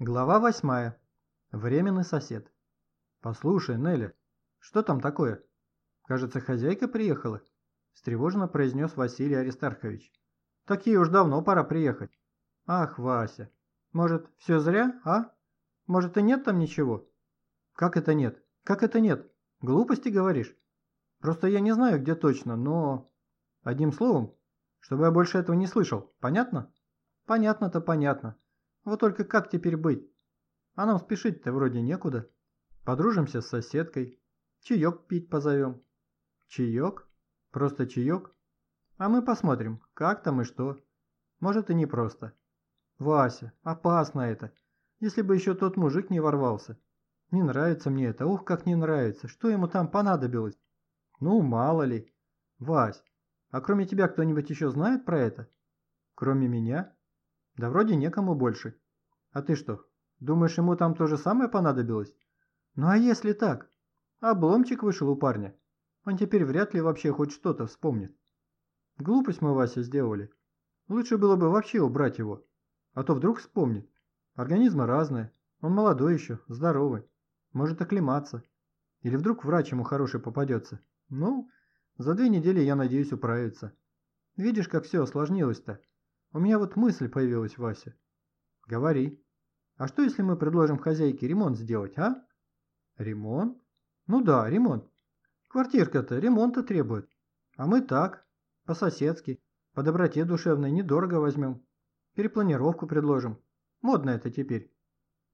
Глава восьмая. Временный сосед. «Послушай, Нелли, что там такое? Кажется, хозяйка приехала?» Встревоженно произнес Василий Аристархович. «Такие уж давно пора приехать». «Ах, Вася, может, все зря, а? Может, и нет там ничего?» «Как это нет? Как это нет? Глупости говоришь? Просто я не знаю, где точно, но...» «Одним словом, чтобы я больше этого не слышал, понятно?» «Понятно-то понятно. Вот только как теперь быть? А нам спешить-то вроде некуда. Подружимся с соседкой. Чаек пить позовем. Чаек? Просто чаек? А мы посмотрим, как там и что. Может и не просто. Вася, опасно это. Если бы еще тот мужик не ворвался. Не нравится мне это, ух, как не нравится. Что ему там понадобилось? Ну, мало ли. Вась, а кроме тебя кто-нибудь еще знает про это? Кроме меня? Да вроде некому больше. А ты что, думаешь, ему там то же самое понадобилось? Ну а если так? Обломчик вышел у парня. Он теперь вряд ли вообще хоть что-то вспомнит. Глупость мы, Вася, сделали. Лучше было бы вообще убрать его. А то вдруг вспомнит. Организмы разные. Он молодой еще, здоровый. Может оклематься. Или вдруг врач ему хороший попадется. Ну, за две недели, я надеюсь, управиться. Видишь, как все осложнилось-то? У меня вот мысль появилась, Вася. Говори. А что, если мы предложим хозяйке ремонт сделать, а? Ремонт? Ну да, ремонт. Квартирка-то ремонта требует. А мы так, по-соседски, по доброте душевной, недорого возьмем. Перепланировку предложим. Модно это теперь.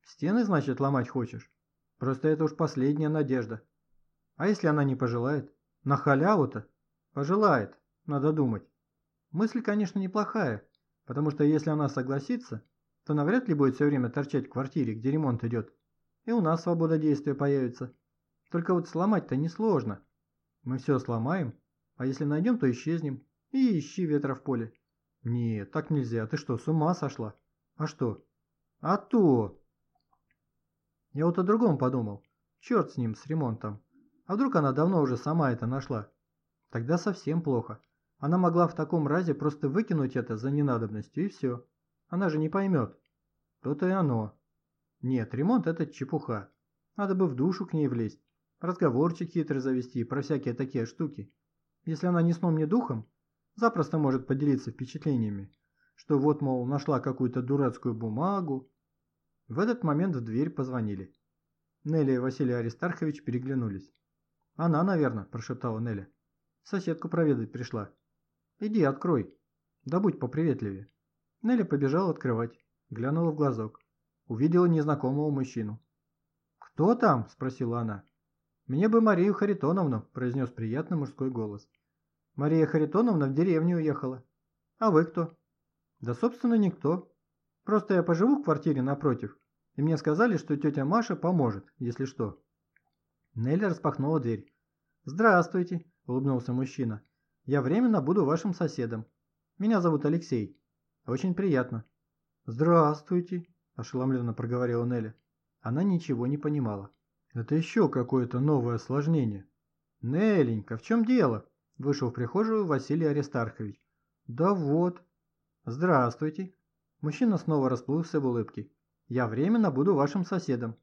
Стены, значит, ломать хочешь? Просто это уж последняя надежда. А если она не пожелает? На халяву-то? Пожелает, надо думать. Мысль, конечно, неплохая, потому что если она согласится, то навряд ли будет все время торчать в квартире, где ремонт идет. И у нас свобода действия появится. Только вот сломать-то несложно. Мы все сломаем, а если найдем, то исчезнем. И ищи ветра в поле. Нет, так нельзя. Ты что, с ума сошла? А что? А то! Я вот о другом подумал. Черт с ним, с ремонтом. А вдруг она давно уже сама это нашла? Тогда совсем плохо. Она могла в таком разе просто выкинуть это за ненадобностью и все. Она же не поймет. То-то и оно. Нет, ремонт это чепуха. Надо бы в душу к ней влезть. Разговорчик хитрый завести про всякие такие штуки. Если она ни сном, ни духом, запросто может поделиться впечатлениями, что вот, мол, нашла какую-то дурацкую бумагу. В этот момент в дверь позвонили. Нелли и Василий Аристархович переглянулись. «Она, наверное», – прошептала Нелли. «Соседку проведать пришла». «Иди, открой. Да будь поприветливее». Нелли побежала открывать, глянула в глазок. Увидела незнакомого мужчину. «Кто там?» – спросила она. «Мне бы Марию Харитоновну», – произнес приятный мужской голос. «Мария Харитоновна в деревню уехала. А вы кто?» «Да, собственно, никто. Просто я поживу в квартире напротив, и мне сказали, что тетя Маша поможет, если что». Нелли распахнула дверь. «Здравствуйте», – улыбнулся мужчина. «Я временно буду вашим соседом. Меня зовут Алексей. Очень приятно». «Здравствуйте», – ошеломленно проговорила Нелли. Она ничего не понимала. «Это еще какое-то новое осложнение». «Неленька, в чем дело?» – вышел в прихожую Василий Аристархович. «Да вот». «Здравствуйте». Мужчина снова расплылся в улыбке. «Я временно буду вашим соседом».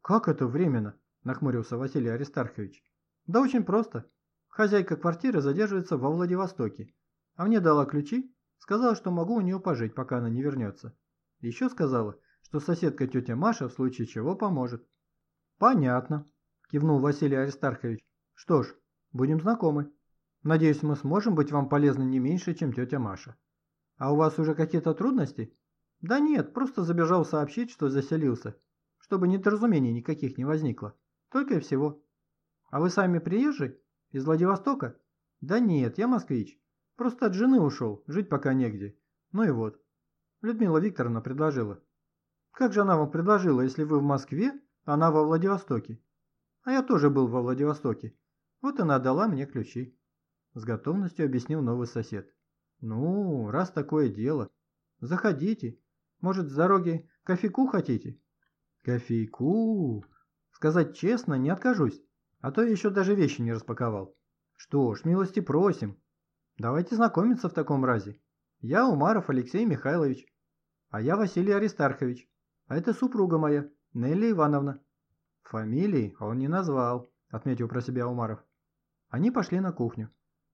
«Как это временно?» – нахмурился Василий Аристархович. «Да очень просто. Хозяйка квартиры задерживается во Владивостоке, а мне дала ключи Сказала, что могу у нее пожить, пока она не вернется. Еще сказала, что соседка тетя Маша в случае чего поможет. Понятно, кивнул Василий Аристархович. Что ж, будем знакомы. Надеюсь, мы сможем быть вам полезны не меньше, чем тетя Маша. А у вас уже какие-то трудности? Да нет, просто забежал сообщить, что заселился, чтобы недоразумений никаких не возникло. Только и всего. А вы сами приезжий? Из Владивостока? Да нет, я москвич. Просто от жены ушел, жить пока негде. Ну и вот. Людмила Викторовна предложила. Как же она вам предложила, если вы в Москве, а она во Владивостоке? А я тоже был во Владивостоке. Вот она дала мне ключи. С готовностью объяснил новый сосед. Ну, раз такое дело. Заходите. Может, с дороги кофейку хотите? Кофейку? Сказать честно, не откажусь. А то еще даже вещи не распаковал. Что ж, милости просим. Давайте знакомиться в таком разе. Я Умаров Алексей Михайлович, а я Василий Аристархович. А это супруга моя, Нелли Ивановна. Фамилии он не назвал, отметил про себя Умаров. Они пошли на кухню.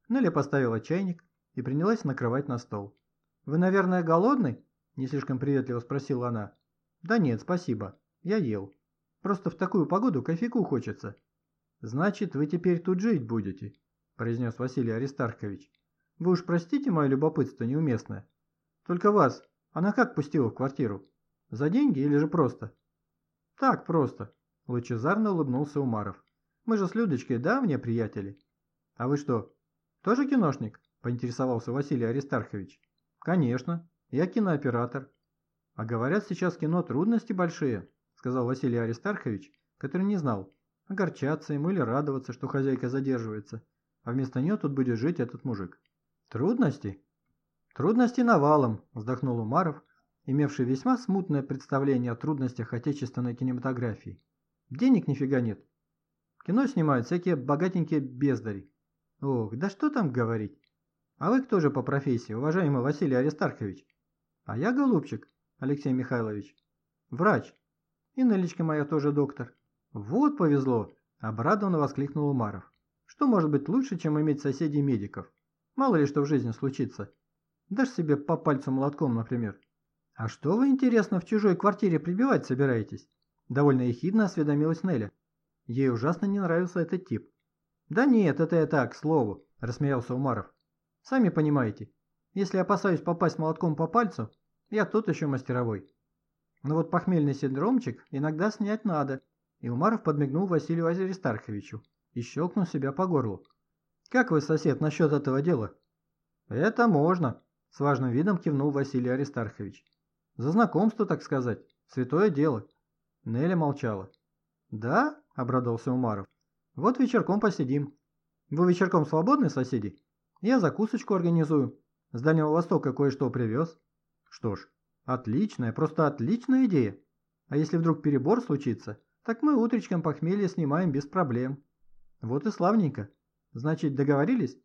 Нелли поставила чайник и принялась накрывать на стол. «Вы, наверное, голодный?» – не слишком приветливо спросила она. «Да нет, спасибо. Я ел. Просто в такую погоду кофейку хочется». «Значит, вы теперь тут жить будете», – произнес Василий Аристархович. «Вы уж простите мое любопытство неуместное. Только вас она как пустила в квартиру? За деньги или же просто?» «Так просто», – лучезарно улыбнулся Умаров. «Мы же с Людочкой давние приятели». «А вы что, тоже киношник?» – поинтересовался Василий Аристархович. «Конечно, я кинооператор». «А говорят, сейчас кино трудности большие», – сказал Василий Аристархович, который не знал, огорчаться ему или радоваться, что хозяйка задерживается, а вместо нее тут будет жить этот мужик. «Трудности?» «Трудности навалом», – вздохнул Умаров, имевший весьма смутное представление о трудностях отечественной кинематографии. «Денег нифига нет. Кино снимают всякие богатенькие бездари. Ох, да что там говорить. А вы кто же по профессии, уважаемый Василий Аристархович? А я, голубчик, Алексей Михайлович, врач. И Нелечка моя тоже доктор. Вот повезло, обрадованно воскликнул Умаров. Что может быть лучше, чем иметь соседей медиков? Мало ли что в жизни случится. Дашь себе по пальцу молотком, например. А что вы, интересно, в чужой квартире прибивать собираетесь? Довольно ехидно осведомилась Неля. Ей ужасно не нравился этот тип. «Да нет, это я так, к слову», – рассмеялся Умаров. «Сами понимаете, если опасаюсь попасть молотком по пальцу, я тот еще мастеровой. Но вот похмельный синдромчик иногда снять надо». И Умаров подмигнул Василию Аристарховичу и щелкнул себя по горлу. «Как вы, сосед, насчет этого дела?» «Это можно», – с важным видом кивнул Василий Аристархович. «За знакомство, так сказать. Святое дело». Неля молчала. «Да?» – обрадовался Умаров. Вот вечерком посидим. Вы вечерком свободны, соседи? Я закусочку организую. С Дальнего Востока кое-что привез. Что ж, отличная, просто отличная идея. А если вдруг перебор случится, так мы утречком похмелье снимаем без проблем. Вот и славненько. Значит, договорились?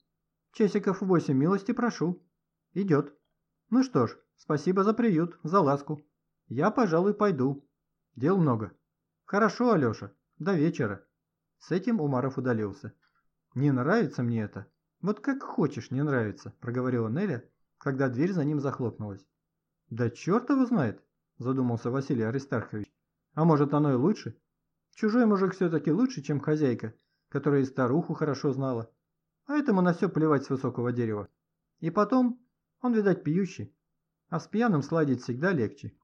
Часиков восемь милости прошу. Идет. Ну что ж, спасибо за приют, за ласку. Я, пожалуй, пойду. Дел много. Хорошо, Алеша. До вечера. С этим Умаров удалился. «Не нравится мне это. Вот как хочешь, не нравится», – проговорила Неля, когда дверь за ним захлопнулась. «Да черт его знает», – задумался Василий Аристархович. «А может, оно и лучше? Чужой мужик все-таки лучше, чем хозяйка, которая и старуху хорошо знала. А этому на все плевать с высокого дерева. И потом, он, видать, пьющий. А с пьяным сладить всегда легче».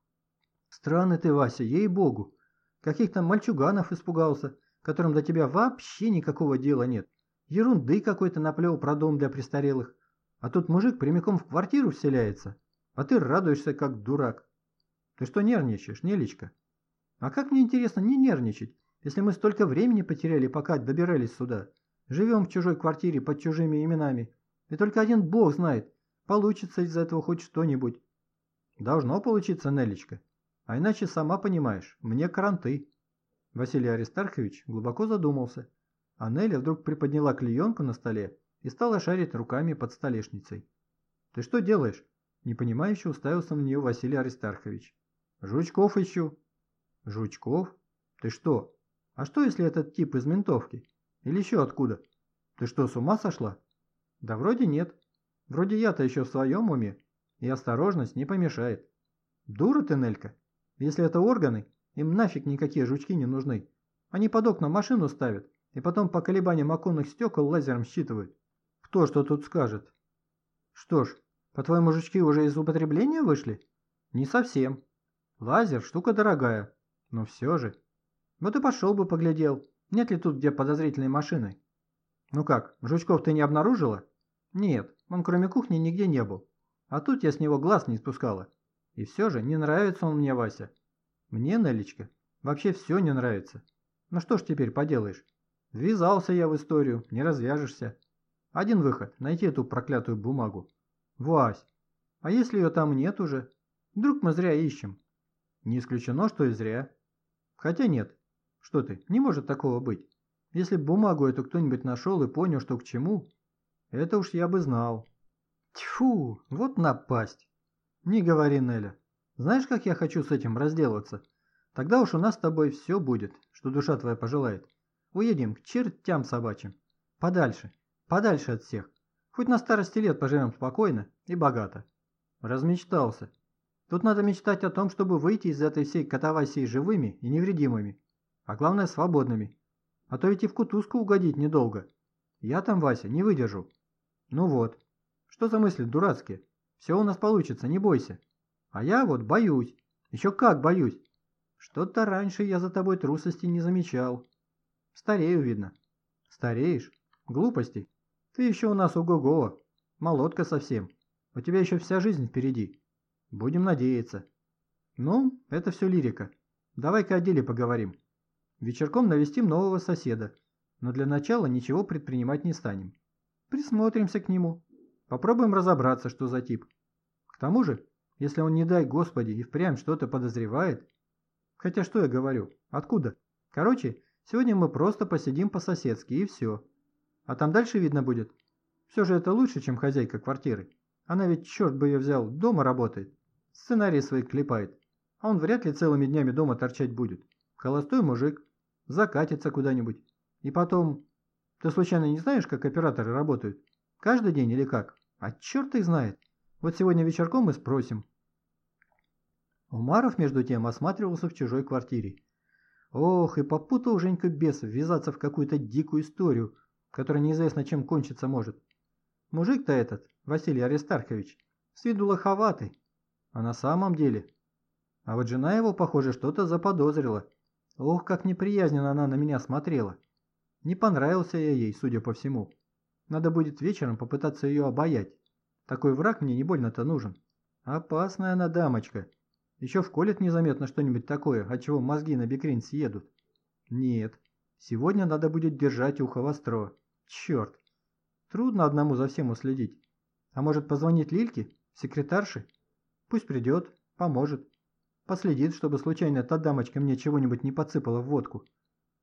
«Странный ты, Вася, ей-богу. Каких-то мальчуганов испугался» которым до тебя вообще никакого дела нет. Ерунды какой-то наплел про дом для престарелых. А тут мужик прямиком в квартиру вселяется, а ты радуешься как дурак. Ты что нервничаешь, Нелечка? А как мне интересно не нервничать, если мы столько времени потеряли, пока добирались сюда? Живем в чужой квартире под чужими именами. И только один бог знает, получится из этого хоть что-нибудь. Должно получиться, Нелечка. А иначе сама понимаешь, мне каранты. Василий Аристархович глубоко задумался, а Неля вдруг приподняла клеенку на столе и стала шарить руками под столешницей. «Ты что делаешь?» – непонимающе уставился на нее Василий Аристархович. «Жучков ищу». «Жучков? Ты что? А что, если этот тип из ментовки? Или еще откуда? Ты что, с ума сошла?» «Да вроде нет. Вроде я-то еще в своем уме, и осторожность не помешает». «Дура ты, Нелька. Если это органы, им нафиг никакие жучки не нужны. Они под окна машину ставят, и потом по колебаниям оконных стекол лазером считывают. Кто что тут скажет? Что ж, по-твоему, жучки уже из употребления вышли? Не совсем. Лазер – штука дорогая, но все же. Вот и пошел бы поглядел, нет ли тут где подозрительной машины. Ну как, жучков ты не обнаружила? Нет, он кроме кухни нигде не был. А тут я с него глаз не спускала. И все же не нравится он мне, Вася. Мне, Нелечка, вообще все не нравится. Ну что ж теперь поделаешь? Ввязался я в историю, не развяжешься. Один выход – найти эту проклятую бумагу. Вась, а если ее там нет уже? Вдруг мы зря ищем? Не исключено, что и зря. Хотя нет. Что ты, не может такого быть. Если бумагу эту кто-нибудь нашел и понял, что к чему, это уж я бы знал. Тьфу, вот напасть. Не говори, Неля. Знаешь, как я хочу с этим разделаться? Тогда уж у нас с тобой все будет, что душа твоя пожелает. Уедем к чертям собачьим. Подальше, подальше от всех. Хоть на старости лет поживем спокойно и богато. Размечтался. Тут надо мечтать о том, чтобы выйти из этой всей катавасии живыми и невредимыми. А главное, свободными. А то ведь и в кутузку угодить недолго. Я там, Вася, не выдержу. Ну вот. Что за мысли дурацкие? Все у нас получится, не бойся. А я вот боюсь. Еще как боюсь. Что-то раньше я за тобой трусости не замечал. Старею, видно. Стареешь? Глупости. Ты еще у нас ого-го. Молодка совсем. У тебя еще вся жизнь впереди. Будем надеяться. Ну, это все лирика. Давай-ка о деле поговорим. Вечерком навестим нового соседа, но для начала ничего предпринимать не станем. Присмотримся к нему. Попробуем разобраться, что за тип. К тому же, если он, не дай господи, и впрямь что-то подозревает... Хотя что я говорю? Откуда? Короче, сегодня мы просто посидим по-соседски и все. А там дальше видно будет. Все же это лучше, чем хозяйка квартиры. Она ведь, черт бы ее взял, дома работает. Сценарий свои клепает. А он вряд ли целыми днями дома торчать будет. Холостой мужик, закатится куда-нибудь. И потом... Ты случайно не знаешь, как операторы работают? Каждый день или как? А черт их знает. Вот сегодня вечерком мы спросим. Умаров, между тем, осматривался в чужой квартире. Ох, и попутал Женька бес ввязаться в какую-то дикую историю, которая неизвестно чем кончиться может. Мужик-то этот, Василий Аристархович, с виду лоховатый, а на самом деле... А вот жена его, похоже, что-то заподозрила. Ох, как неприязненно она на меня смотрела. Не понравился я ей, судя по всему. Надо будет вечером попытаться ее обаять. Такой враг мне не больно-то нужен. Опасная она дамочка. Еще вколет незаметно что-нибудь такое, от чего мозги на бекрень съедут. Нет, сегодня надо будет держать ухо востро. Черт. Трудно одному за всем уследить. А может позвонить Лильке, секретарше? Пусть придет, поможет. Последит, чтобы случайно та дамочка мне чего-нибудь не подсыпала в водку.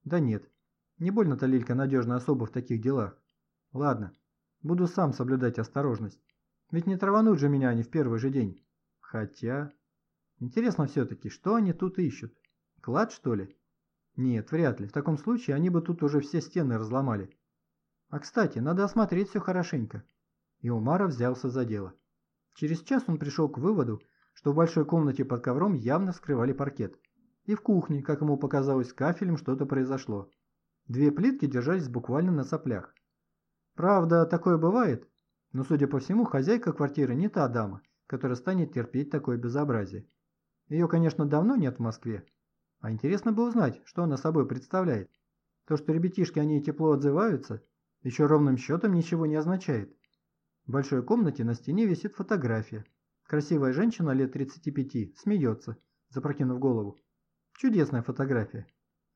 Да нет, не больно-то Лилька надежная особа в таких делах. Ладно, буду сам соблюдать осторожность. Ведь не траванут же меня они в первый же день. Хотя... Интересно все-таки, что они тут ищут? Клад, что ли? Нет, вряд ли. В таком случае они бы тут уже все стены разломали. А кстати, надо осмотреть все хорошенько. И Умаров взялся за дело. Через час он пришел к выводу, что в большой комнате под ковром явно скрывали паркет. И в кухне, как ему показалось, кафелем что-то произошло. Две плитки держались буквально на соплях. Правда, такое бывает, но, судя по всему, хозяйка квартиры не та дама, которая станет терпеть такое безобразие. Ее, конечно, давно нет в Москве, а интересно бы узнать, что она собой представляет. То, что ребятишки о ней тепло отзываются, еще ровным счетом ничего не означает. В большой комнате на стене висит фотография, Красивая женщина лет 35 смеется, запрокинув голову. Чудесная фотография.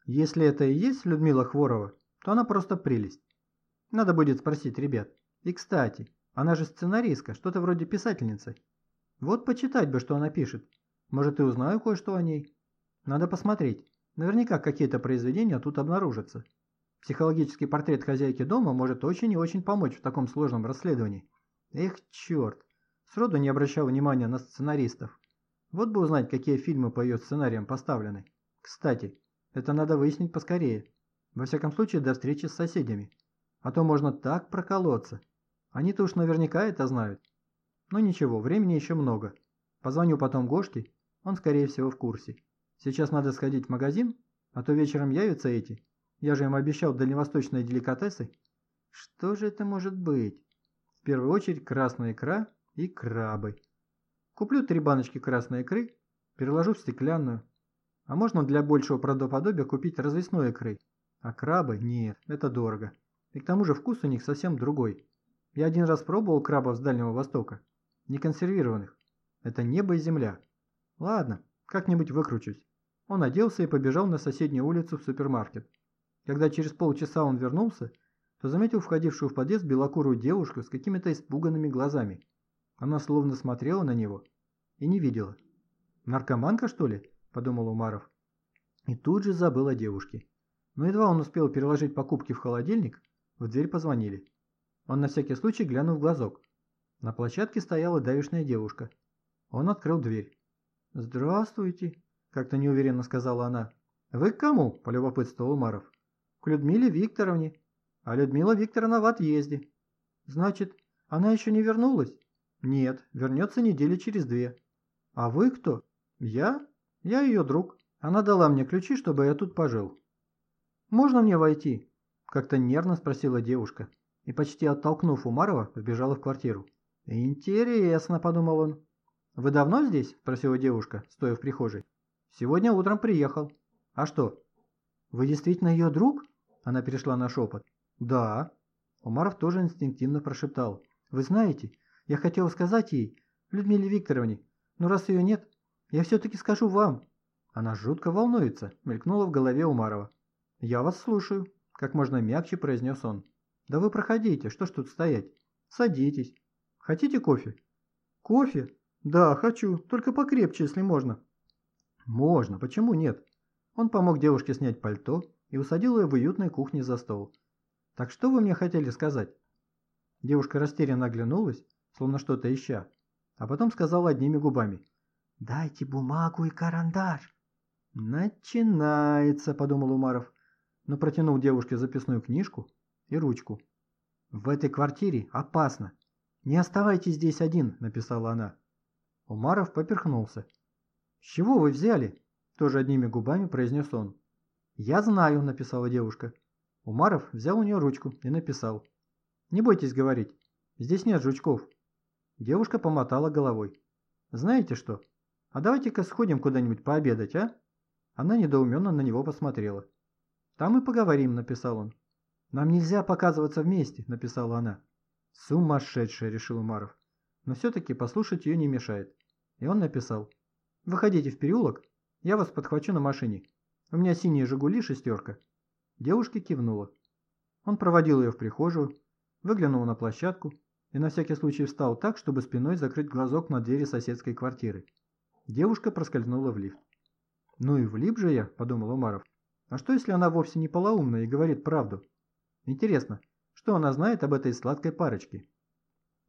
Если это и есть Людмила Хворова, то она просто прелесть. Надо будет спросить ребят. И кстати, она же сценаристка, что-то вроде писательницы. Вот почитать бы, что она пишет. Может, и узнаю кое-что о ней. Надо посмотреть. Наверняка какие-то произведения тут обнаружатся. Психологический портрет хозяйки дома может очень и очень помочь в таком сложном расследовании. Эх, черт. Сроду не обращал внимания на сценаристов. Вот бы узнать, какие фильмы по ее сценариям поставлены. Кстати, это надо выяснить поскорее. Во всяком случае, до встречи с соседями. А то можно так проколоться. Они-то уж наверняка это знают. Но ничего, времени еще много. Позвоню потом Гошке, он скорее всего в курсе. Сейчас надо сходить в магазин, а то вечером явятся эти. Я же им обещал дальневосточные деликатесы. Что же это может быть? В первую очередь красная икра и крабы. Куплю три баночки красной икры, переложу в стеклянную. А можно для большего правдоподобия купить развесной икры. А крабы? Нет, это дорого. И к тому же вкус у них совсем другой. Я один раз пробовал крабов с Дальнего Востока. Не консервированных. Это небо и земля. Ладно, как-нибудь выкручусь. Он оделся и побежал на соседнюю улицу в супермаркет. Когда через полчаса он вернулся, то заметил входившую в подъезд белокурую девушку с какими-то испуганными глазами. Она словно смотрела на него и не видела. «Наркоманка, что ли?» – подумал Умаров. И тут же забыл о девушке. Но едва он успел переложить покупки в холодильник, в дверь позвонили. Он на всякий случай глянул в глазок. На площадке стояла давишная девушка. Он открыл дверь. «Здравствуйте!» как-то неуверенно сказала она. «Вы к кому?» – полюбопытствовал Умаров. «К Людмиле Викторовне. А Людмила Викторовна в отъезде». «Значит, она еще не вернулась?» «Нет, вернется недели через две». «А вы кто?» «Я? Я ее друг. Она дала мне ключи, чтобы я тут пожил». «Можно мне войти?» – как-то нервно спросила девушка и, почти оттолкнув Умарова, побежала в квартиру. «Интересно», – подумал он. «Вы давно здесь?» – спросила девушка, стоя в прихожей. «Сегодня утром приехал». «А что?» «Вы действительно ее друг?» Она перешла на шепот. «Да». Умаров тоже инстинктивно прошептал. «Вы знаете, я хотел сказать ей, Людмиле Викторовне, но раз ее нет, я все-таки скажу вам». Она жутко волнуется, мелькнула в голове Умарова. «Я вас слушаю», – как можно мягче произнес он. «Да вы проходите, что ж тут стоять? Садитесь. Хотите кофе?» «Кофе? Да, хочу, только покрепче, если можно». «Можно, почему нет?» Он помог девушке снять пальто и усадил ее в уютной кухне за стол. «Так что вы мне хотели сказать?» Девушка растерянно оглянулась, словно что-то ища, а потом сказала одними губами. «Дайте бумагу и карандаш». «Начинается», — подумал Умаров, но протянул девушке записную книжку и ручку. «В этой квартире опасно. Не оставайтесь здесь один», — написала она. Умаров поперхнулся. «С чего вы взяли?» – тоже одними губами произнес он. «Я знаю», – написала девушка. Умаров взял у нее ручку и написал. «Не бойтесь говорить. Здесь нет жучков». Девушка помотала головой. «Знаете что? А давайте-ка сходим куда-нибудь пообедать, а?» Она недоуменно на него посмотрела. «Там и поговорим», – написал он. «Нам нельзя показываться вместе», – написала она. «Сумасшедшая», – решил Умаров. Но все-таки послушать ее не мешает. И он написал. «Выходите в переулок, я вас подхвачу на машине. У меня синяя «Жигули» шестерка». Девушка кивнула. Он проводил ее в прихожую, выглянул на площадку и на всякий случай встал так, чтобы спиной закрыть глазок на двери соседской квартиры. Девушка проскользнула в лифт. «Ну и влип же я», – подумал Умаров. «А что, если она вовсе не полоумная и говорит правду? Интересно, что она знает об этой сладкой парочке?»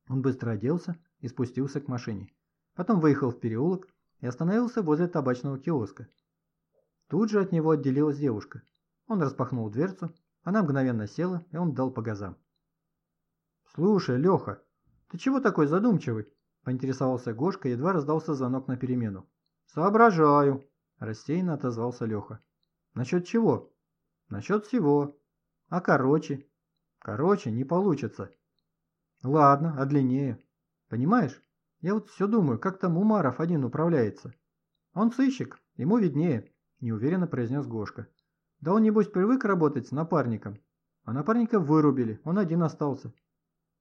Он быстро оделся и спустился к машине. Потом выехал в переулок и остановился возле табачного киоска. Тут же от него отделилась девушка. Он распахнул дверцу, она мгновенно села, и он дал по газам. «Слушай, Леха, ты чего такой задумчивый?» – поинтересовался Гошка, едва раздался звонок на перемену. «Соображаю», – рассеянно отозвался Леха. «Насчет чего?» «Насчет всего. А короче?» «Короче, не получится». «Ладно, а длиннее?» «Понимаешь?» Я вот все думаю, как там Умаров один управляется. Он сыщик, ему виднее, неуверенно произнес Гошка. Да он, небось, привык работать с напарником. А напарника вырубили, он один остался.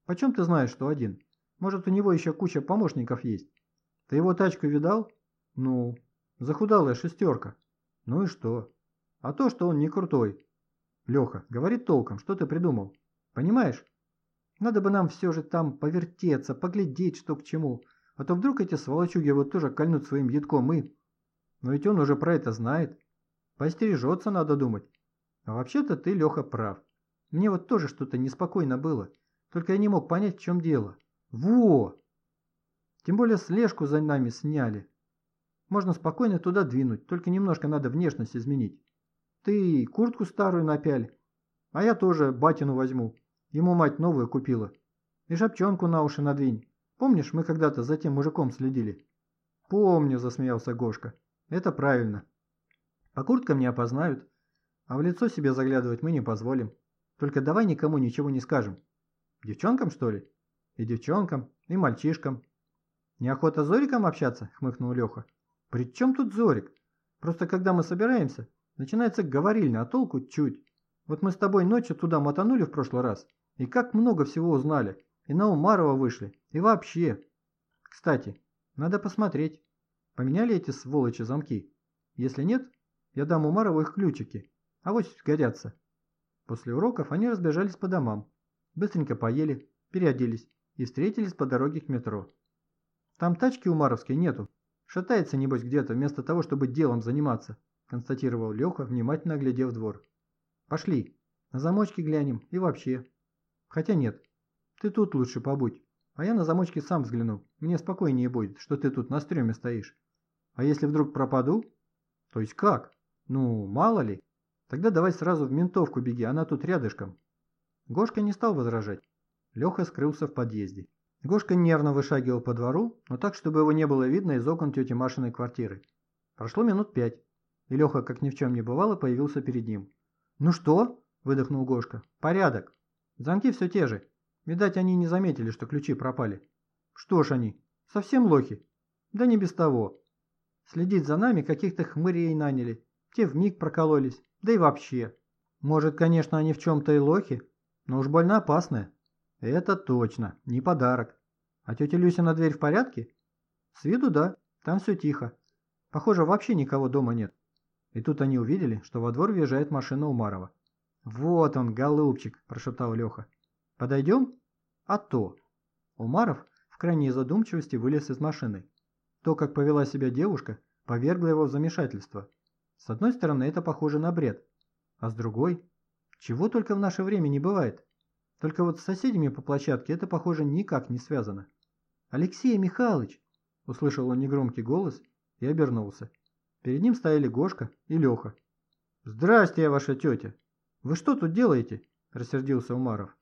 Почем ты знаешь, что один? Может, у него еще куча помощников есть? Ты его тачку видал? Ну, захудалая шестерка. Ну и что? А то, что он не крутой. Леха, говори толком, что ты придумал? Понимаешь? Надо бы нам все же там повертеться, поглядеть, что к чему. А то вдруг эти сволочуги вот тоже кольнут своим едком и... Но ведь он уже про это знает. Постережется, надо думать. А вообще-то ты, Леха, прав. Мне вот тоже что-то неспокойно было. Только я не мог понять, в чем дело. Во! Тем более слежку за нами сняли. Можно спокойно туда двинуть, только немножко надо внешность изменить. Ты куртку старую напяль, а я тоже батину возьму. Ему мать новую купила. И шапчонку на уши надвинь. Помнишь, мы когда-то за тем мужиком следили?» «Помню», – засмеялся Гошка. «Это правильно. По курткам не опознают, а в лицо себе заглядывать мы не позволим. Только давай никому ничего не скажем. Девчонкам, что ли? И девчонкам, и мальчишкам». «Неохота Зориком общаться?» – хмыкнул Леха. «При чем тут Зорик? Просто когда мы собираемся, начинается говорильня, а толку чуть. Вот мы с тобой ночью туда мотанули в прошлый раз, и как много всего узнали. И на Умарова вышли. И вообще. Кстати, надо посмотреть. Поменяли эти сволочи замки? Если нет, я дам Умарову их ключики. А вот сгодятся. После уроков они разбежались по домам. Быстренько поели, переоделись и встретились по дороге к метро. Там тачки умаровской нету. Шатается, небось, где-то, вместо того, чтобы делом заниматься, констатировал Леха, внимательно оглядев двор. Пошли, на замочки глянем и вообще. Хотя нет, ты тут лучше побудь, а я на замочке сам взгляну. Мне спокойнее будет, что ты тут на стреме стоишь. А если вдруг пропаду? То есть как? Ну, мало ли. Тогда давай сразу в ментовку беги, она тут рядышком. Гошка не стал возражать. Леха скрылся в подъезде. Гошка нервно вышагивал по двору, но так, чтобы его не было видно из окон тети Машиной квартиры. Прошло минут пять, и Леха, как ни в чем не бывало, появился перед ним. «Ну что?» – выдохнул Гошка. «Порядок. Замки все те же. Видать, они не заметили, что ключи пропали». «Что ж они? Совсем лохи?» «Да не без того. Следить за нами каких-то хмырей наняли. Те вмиг прокололись. Да и вообще. Может, конечно, они в чем-то и лохи, но уж больно опасные». Это точно, не подарок. А тетя Люся на дверь в порядке? С виду да, там все тихо. Похоже, вообще никого дома нет. И тут они увидели, что во двор въезжает машина Умарова. «Вот он, голубчик», – прошептал Леха. «Подойдем?» «А то». Умаров в крайней задумчивости вылез из машины. То, как повела себя девушка, повергло его в замешательство. С одной стороны, это похоже на бред. А с другой, чего только в наше время не бывает. Только вот с соседями по площадке это, похоже, никак не связано. «Алексей Михайлович!» – услышал он негромкий голос и обернулся. Перед ним стояли Гошка и Леха. «Здрасте, ваша тетя! Вы что тут делаете?» – рассердился Умаров.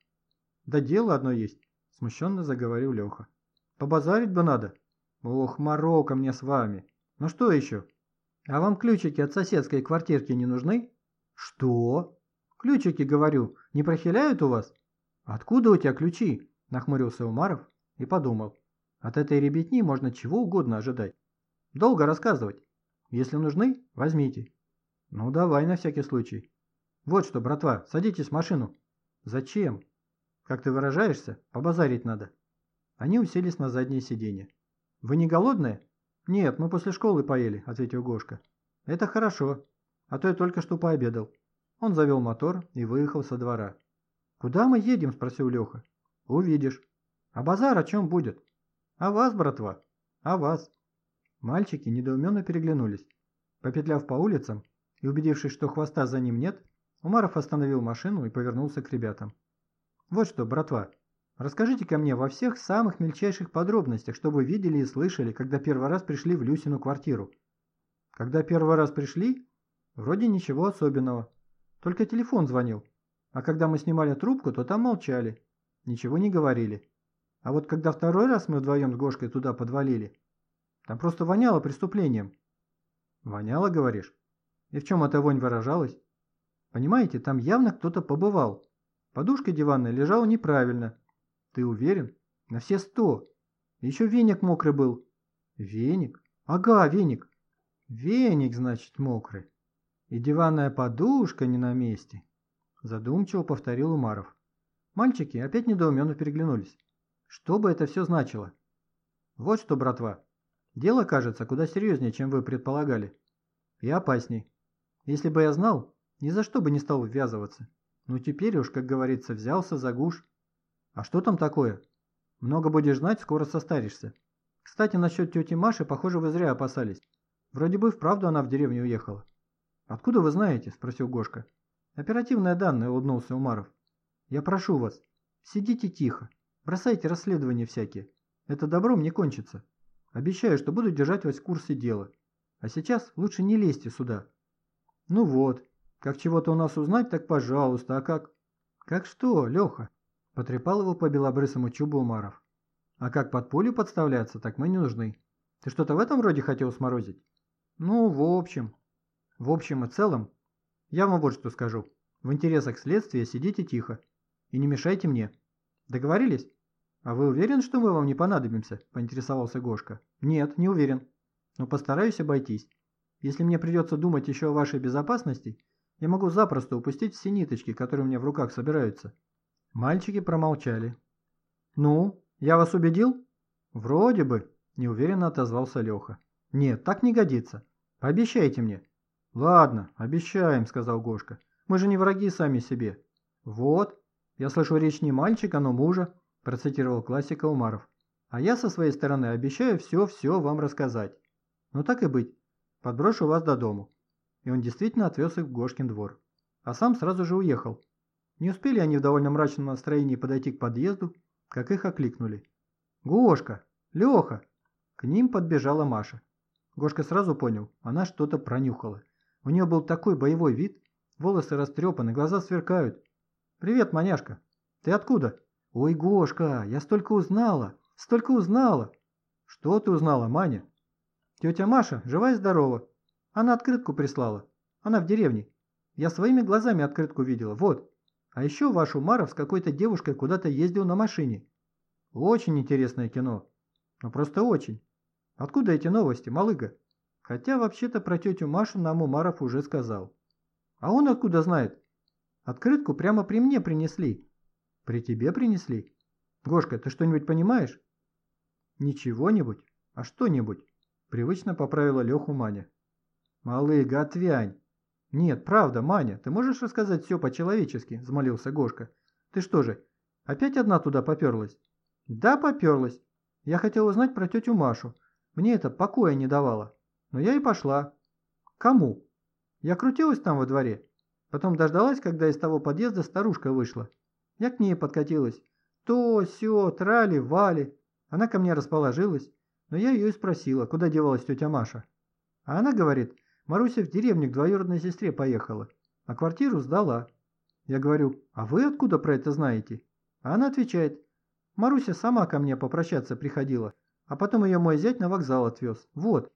«Да дело одно есть», – смущенно заговорил Леха. «Побазарить бы надо. Ох, морока мне с вами. Ну что еще? А вам ключики от соседской квартирки не нужны?» «Что?» «Ключики, говорю, не прохиляют у вас?» «Откуда у тебя ключи?» – нахмурился Умаров и подумал. «От этой ребятни можно чего угодно ожидать. Долго рассказывать. Если нужны, возьмите». «Ну, давай на всякий случай». «Вот что, братва, садитесь в машину». «Зачем?» «Как ты выражаешься, побазарить надо». Они уселись на заднее сиденье. «Вы не голодные?» «Нет, мы после школы поели», – ответил Гошка. «Это хорошо, а то я только что пообедал». Он завел мотор и выехал со двора. «Куда мы едем?» – спросил Леха. «Увидишь. А базар о чем будет?» «А вас, братва?» «А вас?» Мальчики недоуменно переглянулись. Попетляв по улицам и убедившись, что хвоста за ним нет, Умаров остановил машину и повернулся к ребятам. «Вот что, братва, расскажите ко мне во всех самых мельчайших подробностях, что вы видели и слышали, когда первый раз пришли в Люсину квартиру». «Когда первый раз пришли? Вроде ничего особенного. Только телефон звонил. А когда мы снимали трубку, то там молчали, ничего не говорили. А вот когда второй раз мы вдвоем с Гошкой туда подвалили, там просто воняло преступлением. Воняло, говоришь? И в чем эта вонь выражалась? Понимаете, там явно кто-то побывал. Подушка диванная лежала неправильно. Ты уверен? На все сто. Еще веник мокрый был. Веник? Ага, веник. Веник, значит, мокрый. И диванная подушка не на месте. Задумчиво повторил Умаров. Мальчики опять недоуменно переглянулись. Что бы это все значило? Вот что, братва. Дело кажется куда серьезнее, чем вы предполагали. И опасней. Если бы я знал, ни за что бы не стал ввязываться. Ну теперь уж, как говорится, взялся за гуш. А что там такое? Много будешь знать, скоро состаришься. Кстати, насчет тети Маши, похоже, вы зря опасались. Вроде бы вправду она в деревню уехала. «Откуда вы знаете?» – спросил Гошка. Оперативные данные, улыбнулся Умаров. Я прошу вас, сидите тихо, бросайте расследования всякие. Это добром не кончится. Обещаю, что буду держать вас в курсе дела. А сейчас лучше не лезьте сюда. Ну вот, как чего-то у нас узнать, так пожалуйста, а как... Как что, Леха? Потрепал его по белобрысому чубу Умаров. А как под пулю подставляться, так мы не нужны. Ты что-то в этом роде хотел сморозить? Ну, в общем. В общем и целом, я вам вот что скажу. В интересах следствия сидите тихо и не мешайте мне. Договорились? А вы уверены, что мы вам не понадобимся? Поинтересовался Гошка. Нет, не уверен. Но постараюсь обойтись. Если мне придется думать еще о вашей безопасности, я могу запросто упустить все ниточки, которые у меня в руках собираются. Мальчики промолчали. «Ну, я вас убедил?» «Вроде бы», – неуверенно отозвался Леха. «Нет, так не годится. Пообещайте мне». «Ладно, обещаем», — сказал Гошка. «Мы же не враги сами себе». «Вот, я слышу речь не мальчика, но мужа», — процитировал классика Умаров. «А я со своей стороны обещаю все-все вам рассказать. Ну так и быть, подброшу вас до дому». И он действительно отвез их в Гошкин двор. А сам сразу же уехал. Не успели они в довольно мрачном настроении подойти к подъезду, как их окликнули. «Гошка! Леха!» К ним подбежала Маша. Гошка сразу понял, она что-то пронюхала. У нее был такой боевой вид, волосы растрепаны, глаза сверкают. «Привет, маняшка! Ты откуда?» «Ой, Гошка, я столько узнала, столько узнала!» «Что ты узнала, Маня?» «Тетя Маша, жива и здорова. Она открытку прислала. Она в деревне. Я своими глазами открытку видела, вот. А еще ваш Умаров с какой-то девушкой куда-то ездил на машине. Очень интересное кино. Ну просто очень. Откуда эти новости, малыга? Хотя вообще-то про тетю Машу нам Умаров уже сказал. А он откуда знает? Открытку прямо при мне принесли. При тебе принесли? Гошка, ты что-нибудь понимаешь? Ничего-нибудь? А что-нибудь? Привычно поправила Леху Маня. Малыга, отвянь. Нет, правда, Маня, ты можешь рассказать все по-человечески? Взмолился Гошка. Ты что же, опять одна туда поперлась? Да, поперлась. Я хотел узнать про тетю Машу. Мне это покоя не давало. Но я и пошла. Кому? Я крутилась там во дворе. Потом дождалась, когда из того подъезда старушка вышла. Я к ней подкатилась. То, сё, трали, вали. Она ко мне расположилась, но я ее и спросила, куда девалась тетя Маша. А она говорит, Маруся в деревню к двоюродной сестре поехала, а квартиру сдала. Я говорю, а вы откуда про это знаете? А она отвечает, Маруся сама ко мне попрощаться приходила, а потом ее мой зять на вокзал отвез. Вот.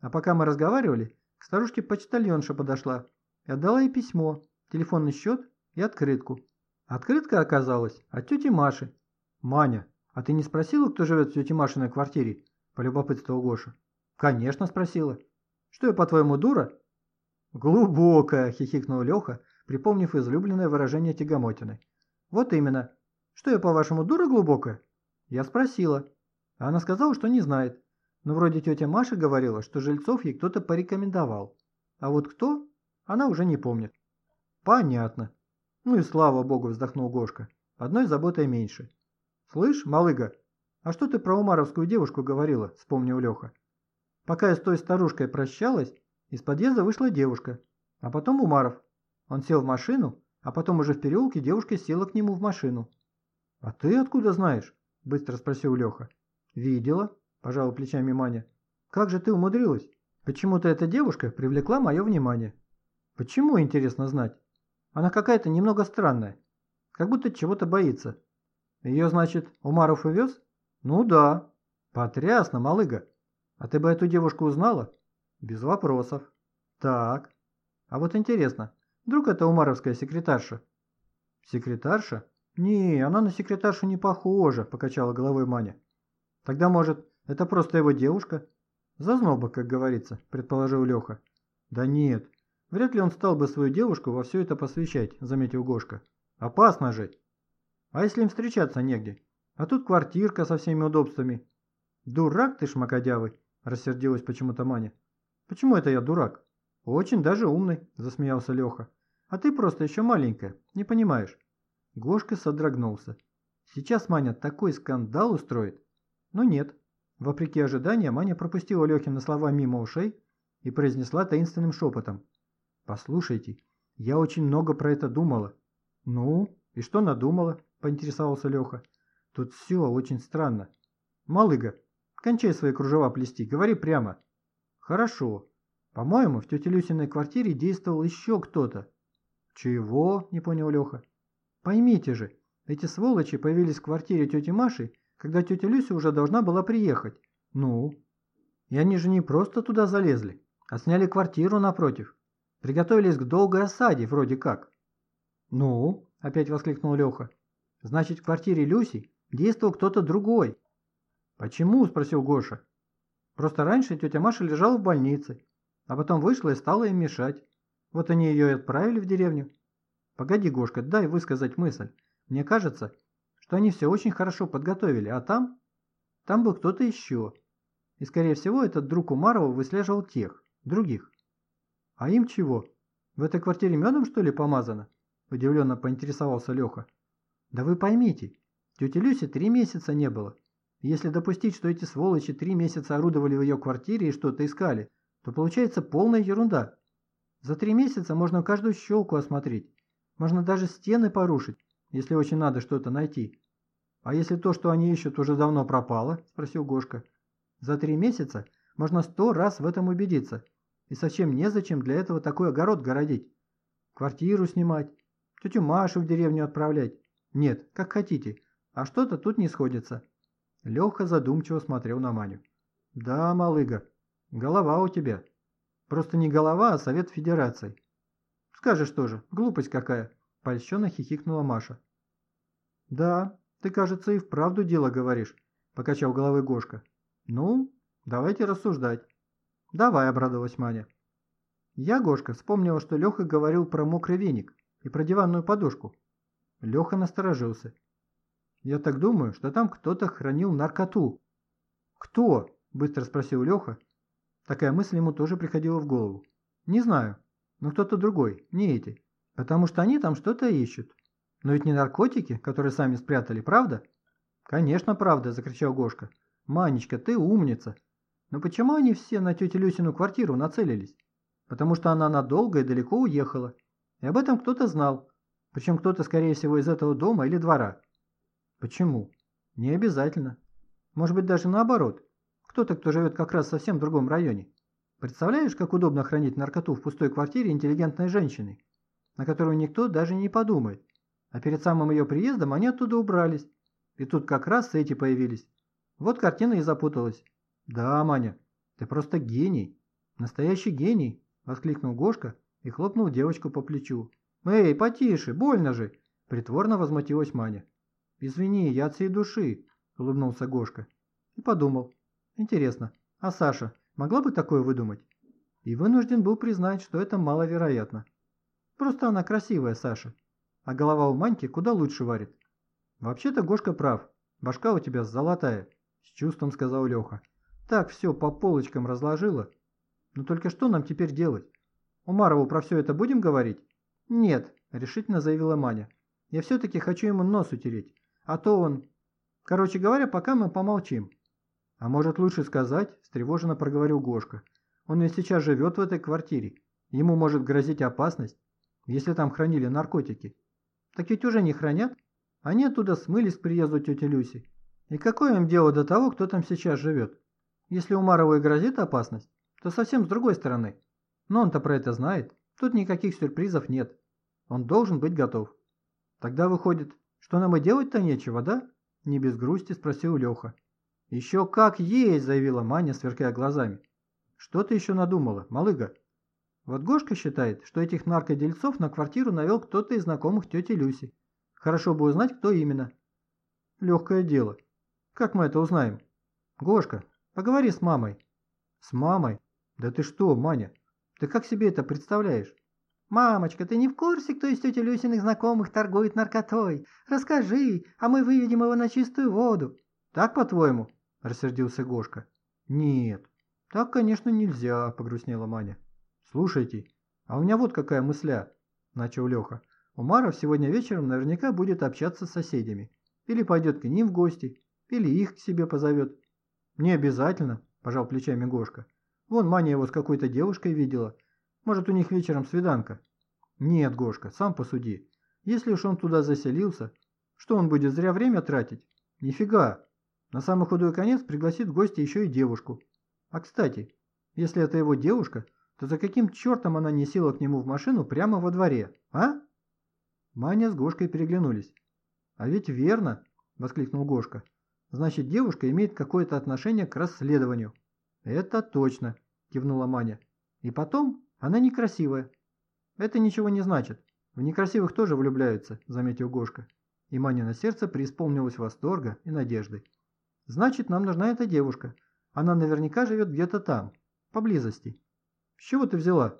А пока мы разговаривали, к старушке почтальонша подошла и отдала ей письмо, телефонный счет и открытку. Открытка оказалась от тети Маши. «Маня, а ты не спросила, кто живет в тети Машиной квартире?» – полюбопытствовал Гоша. «Конечно спросила. Что я, по-твоему, дура?» «Глубокая!» – хихикнул Леха, припомнив излюбленное выражение Тягомотиной. «Вот именно. Что я, по-вашему, дура глубокая?» Я спросила. Она сказала, что не знает. Но вроде тетя Маша говорила, что жильцов ей кто-то порекомендовал. А вот кто, она уже не помнит. «Понятно», «Ну и слава богу», – вздохнул Гошка. «Одной заботой меньше». «Слышь, малыга, а что ты про умаровскую девушку говорила?» – вспомнил Леха. «Пока я с той старушкой прощалась, из подъезда вышла девушка, а потом Умаров. Он сел в машину, а потом уже в переулке девушка села к нему в машину». «А ты откуда знаешь?» – быстро спросил Леха. «Видела», – пожала плечами Маня. «Как же ты умудрилась? Почему-то эта девушка привлекла мое внимание». «Почему, интересно знать?» Она какая-то немного странная. Как будто чего-то боится. Ее, значит, Умаров увез? Ну да. Потрясно, малыга. А ты бы эту девушку узнала? Без вопросов. Так. А вот интересно, вдруг это умаровская секретарша? Секретарша? Не, она на секретаршу не похожа, покачала головой Маня. Тогда, может, это просто его девушка? Зазноба, как говорится, предположил Леха. Да нет, Вряд ли он стал бы свою девушку во все это посвящать, заметил Гошка. Опасно жить. А если им встречаться негде? А тут квартирка со всеми удобствами. Дурак ты шмакодявый, рассердилась почему-то Маня. Почему это я дурак? Очень даже умный, засмеялся Леха. А ты просто еще маленькая, не понимаешь. Гошка содрогнулся. Сейчас Маня такой скандал устроит. Но нет. Вопреки ожиданиям, Маня пропустила Лехина слова мимо ушей и произнесла таинственным шепотом. «Послушайте, я очень много про это думала». «Ну, и что надумала?» – поинтересовался Леха. «Тут все очень странно. Малыга, кончай свои кружева плести, говори прямо». «Хорошо. По-моему, в тете Люсиной квартире действовал еще кто-то». «Чего?» – не понял Леха. «Поймите же, эти сволочи появились в квартире тети Маши, когда тетя Люся уже должна была приехать. Ну? И они же не просто туда залезли, а сняли квартиру напротив. Приготовились к долгой осаде, вроде как. «Ну?» – опять воскликнул Леха. «Значит, в квартире Люси действовал кто-то другой». «Почему?» – спросил Гоша. «Просто раньше тетя Маша лежала в больнице, а потом вышла и стала им мешать. Вот они ее и отправили в деревню». «Погоди, Гошка, дай высказать мысль. Мне кажется, что они все очень хорошо подготовили, а там...» «Там был кто-то еще. И, скорее всего, этот друг Умарова выслеживал тех, других. «А им чего? В этой квартире медом, что ли, помазано?» – удивленно поинтересовался Леха. «Да вы поймите, тети Люси три месяца не было. Если допустить, что эти сволочи три месяца орудовали в ее квартире и что-то искали, то получается полная ерунда. За три месяца можно каждую щелку осмотреть. Можно даже стены порушить, если очень надо что-то найти. А если то, что они ищут, уже давно пропало?» – спросил Гошка. «За три месяца Можно сто раз в этом убедиться. И совсем незачем для этого такой огород городить. Квартиру снимать, тетю Машу в деревню отправлять. Нет, как хотите. А что-то тут не сходится. Леха задумчиво смотрел на Маню. Да, малыга, голова у тебя. Просто не голова, а Совет Федерации. Скажешь тоже, глупость какая. Польщенно хихикнула Маша. Да, ты, кажется, и вправду дело говоришь, покачал головой Гошка. Ну, давайте рассуждать. Давай, обрадовалась Маня. Я, Гошка, вспомнила, что Леха говорил про мокрый веник и про диванную подушку. Леха насторожился. Я так думаю, что там кто-то хранил наркоту. Кто? Быстро спросил Леха. Такая мысль ему тоже приходила в голову. Не знаю, но кто-то другой, не эти. Потому что они там что-то ищут. Но ведь не наркотики, которые сами спрятали, правда? Конечно, правда, закричал Гошка. Манечка, ты умница. Но почему они все на тетю Люсину квартиру нацелились? Потому что она надолго и далеко уехала. И об этом кто-то знал. Причем кто-то, скорее всего, из этого дома или двора. Почему? Не обязательно. Может быть, даже наоборот. Кто-то, кто живет как раз в совсем другом районе. Представляешь, как удобно хранить наркоту в пустой квартире интеллигентной женщины, на которую никто даже не подумает. А перед самым ее приездом они оттуда убрались. И тут как раз эти появились. Вот картина и запуталась. Да, Маня, ты просто гений. Настоящий гений, воскликнул Гошка и хлопнул девочку по плечу. Эй, потише, больно же, притворно возмутилась Маня. Извини, я от всей души, улыбнулся Гошка. И подумал. Интересно, а Саша могла бы такое выдумать? И вынужден был признать, что это маловероятно. Просто она красивая, Саша а голова у Маньки куда лучше варит. Вообще-то Гошка прав, башка у тебя золотая, с чувством сказал Леха. Так все по полочкам разложила. Но только что нам теперь делать? Умарову про все это будем говорить? Нет, решительно заявила Маня. Я все-таки хочу ему нос утереть, а то он... Короче говоря, пока мы помолчим. А может лучше сказать, встревоженно проговорил Гошка. Он ведь сейчас живет в этой квартире. Ему может грозить опасность, если там хранили наркотики. Так ведь уже не хранят. Они оттуда смылись к приезду тети Люси. И какое им дело до того, кто там сейчас живет? Если Умарову и грозит опасность, то совсем с другой стороны. Но он-то про это знает. Тут никаких сюрпризов нет. Он должен быть готов. Тогда выходит, что нам и делать-то нечего, да? Не без грусти спросил Леха. Еще как есть, заявила Маня, сверкая глазами. Что ты еще надумала, малыга? Вот Гошка считает, что этих наркодельцов на квартиру навел кто-то из знакомых тети Люси. Хорошо бы узнать, кто именно. Легкое дело. Как мы это узнаем? Гошка, поговори с мамой. С мамой? Да ты что, Маня? Ты как себе это представляешь? «Мамочка, ты не в курсе, кто из тети Люсиных знакомых торгует наркотой? Расскажи, а мы выведем его на чистую воду». «Так, по-твоему?» – рассердился Гошка. «Нет, так, конечно, нельзя», – погрустнела Маня. «Слушайте, а у меня вот какая мысля», – начал Леха. «Умаров сегодня вечером наверняка будет общаться с соседями. Или пойдет к ним в гости, или их к себе позовет». «Не обязательно», – пожал плечами Гошка. «Вон Маня его с какой-то девушкой видела. Может, у них вечером свиданка?» «Нет, Гошка, сам посуди. Если уж он туда заселился, что он будет зря время тратить? Нифига. На самый худой конец пригласит в гости еще и девушку. А кстати, если это его девушка – то за каким чертом она не села к нему в машину прямо во дворе, а? Маня с Гошкой переглянулись. «А ведь верно!» – воскликнул Гошка. «Значит, девушка имеет какое-то отношение к расследованию». «Это точно!» – кивнула Маня. «И потом, она некрасивая». «Это ничего не значит. В некрасивых тоже влюбляются», – заметил Гошка. И Маня на сердце преисполнилась восторга и надежды. «Значит, нам нужна эта девушка. Она наверняка живет где-то там, поблизости. «С чего ты взяла?»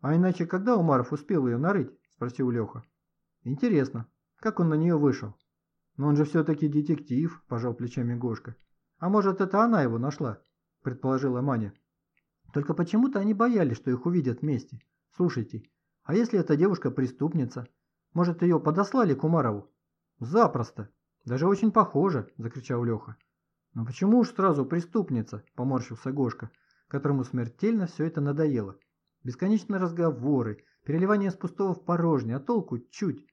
«А иначе когда Умаров успел ее нарыть?» – спросил Леха. «Интересно, как он на нее вышел?» «Но он же все-таки детектив», – пожал плечами Гошка. «А может, это она его нашла?» – предположила Маня. «Только почему-то они боялись, что их увидят вместе. Слушайте, а если эта девушка преступница? Может, ее подослали к Умарову?» «Запросто. Даже очень похоже», – закричал Леха. «Но почему уж сразу преступница?» – поморщился Гошка которому смертельно все это надоело. Бесконечные разговоры, переливание с пустого в порожнее, а толку чуть.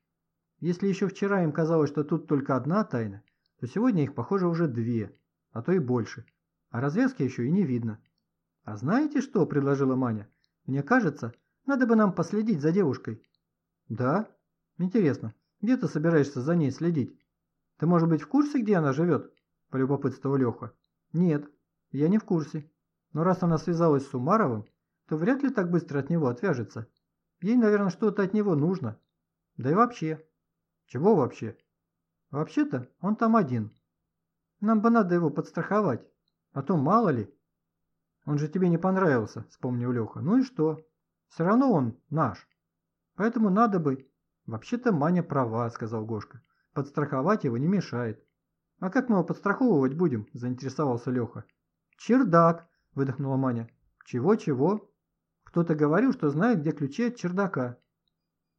Если еще вчера им казалось, что тут только одна тайна, то сегодня их, похоже, уже две, а то и больше. А развязки еще и не видно. «А знаете что?» – предложила Маня. «Мне кажется, надо бы нам последить за девушкой». «Да? Интересно, где ты собираешься за ней следить? Ты, может быть, в курсе, где она живет?» – полюбопытствовал Леха. «Нет, я не в курсе. Но раз она связалась с Умаровым, то вряд ли так быстро от него отвяжется. Ей, наверное, что-то от него нужно. Да и вообще. Чего вообще? Вообще-то он там один. Нам бы надо его подстраховать. А то мало ли. Он же тебе не понравился, вспомнил Леха. Ну и что? Все равно он наш. Поэтому надо бы... Вообще-то Маня права, сказал Гошка. Подстраховать его не мешает. А как мы его подстраховывать будем? Заинтересовался Леха. Чердак, выдохнула Маня. Чего-чего? Кто-то говорил, что знает, где ключи от чердака.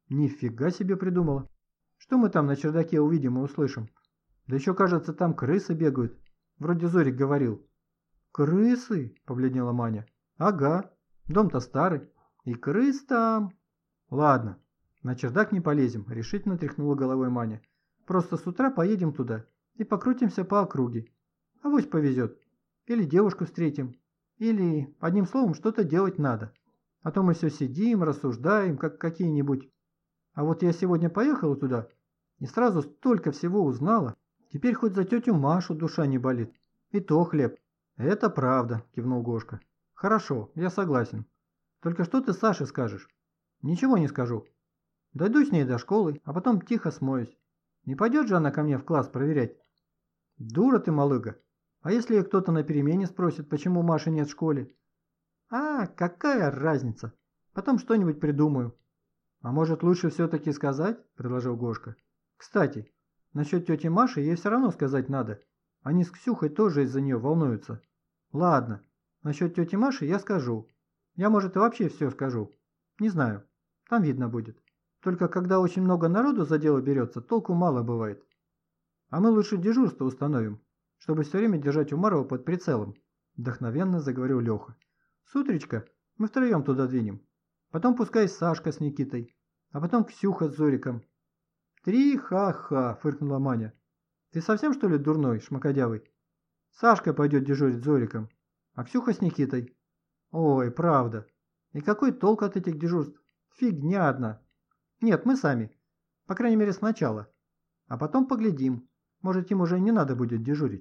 Нифига себе придумала. Что мы там на чердаке увидим и услышим? Да еще, кажется, там крысы бегают. Вроде Зорик говорил. Крысы? Побледнела Маня. Ага, дом-то старый. И крыс там. Ладно, на чердак не полезем, решительно тряхнула головой Маня. Просто с утра поедем туда и покрутимся по округе. Авось повезет. Или девушку встретим. Или, одним словом, что-то делать надо. А то мы все сидим, рассуждаем, как какие-нибудь. А вот я сегодня поехала туда и сразу столько всего узнала. Теперь хоть за тетю Машу душа не болит. И то хлеб. Это правда, кивнул Гошка. Хорошо, я согласен. Только что ты Саше скажешь? Ничего не скажу. Дойду с ней до школы, а потом тихо смоюсь. Не пойдет же она ко мне в класс проверять? Дура ты, малыга. А если кто-то на перемене спросит, почему Маши нет в школе? А, какая разница? Потом что-нибудь придумаю. А может лучше все-таки сказать? Предложил Гошка. Кстати, насчет тети Маши ей все равно сказать надо. Они с Ксюхой тоже из-за нее волнуются. Ладно, насчет тети Маши я скажу. Я, может, и вообще все скажу. Не знаю. Там видно будет. Только когда очень много народу за дело берется, толку мало бывает. А мы лучше дежурство установим, чтобы все время держать Умарова под прицелом, вдохновенно заговорил Леха. С утречка мы втроем туда двинем. Потом пускай Сашка с Никитой, а потом Ксюха с Зориком. Три ха-ха, фыркнула Маня. Ты совсем что ли дурной, шмакодявый? Сашка пойдет дежурить с Зориком, а Ксюха с Никитой. Ой, правда. И какой толк от этих дежурств? Фигня одна. Нет, мы сами. По крайней мере, сначала. А потом поглядим. Может, им уже не надо будет дежурить.